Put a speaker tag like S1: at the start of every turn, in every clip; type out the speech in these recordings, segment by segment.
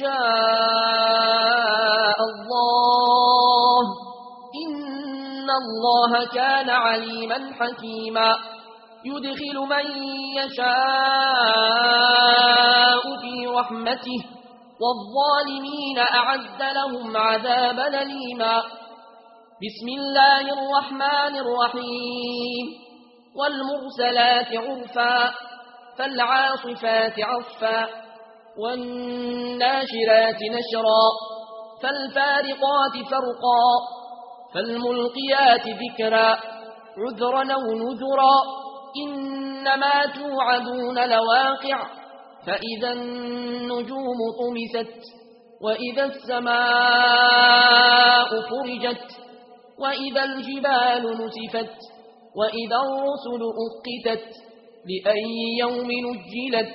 S1: شاء الله إن الله كان عليما حكيما يدخل من يشاء في رحمته والظالمين أعد لهم عذابا ليما بسم الله الرحمن الرحيم والمرسلات عرفا فالعاصفات عفا والناشرات نشرا فالفارقات فرقا فالملقيات ذكرا عذرا ونذرا إنما توعدون لواقع فإذا النجوم طمست وإذا السماء فرجت وإذا الجبال نسفت وإذا الرسل أقتت لأي يوم نجلت.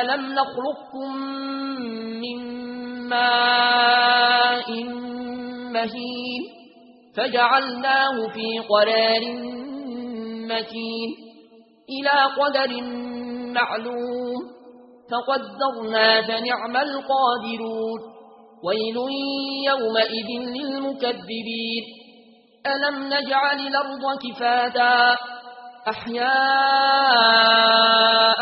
S1: ألم نخلقكم من ماء مهين فجعلناه في قرار متين إلى قدر معلوم فقدرنا فنعم القادرون ويل يومئذ للمكذبين ألم نجعل الأرض كفاتا أحياء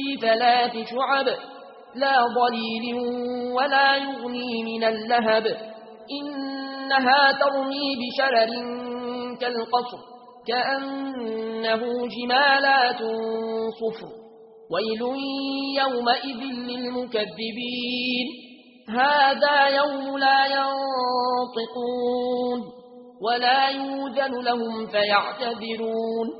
S1: في ثلاث شعب لا ضليل ولا يغني من اللهب. إنها ترمي بشرر كالقصر كأنه جمالات صفر. ويل يومئذ للمكذبين هذا يوم لا ينطقون ولا يوجن لهم فيعتذرون.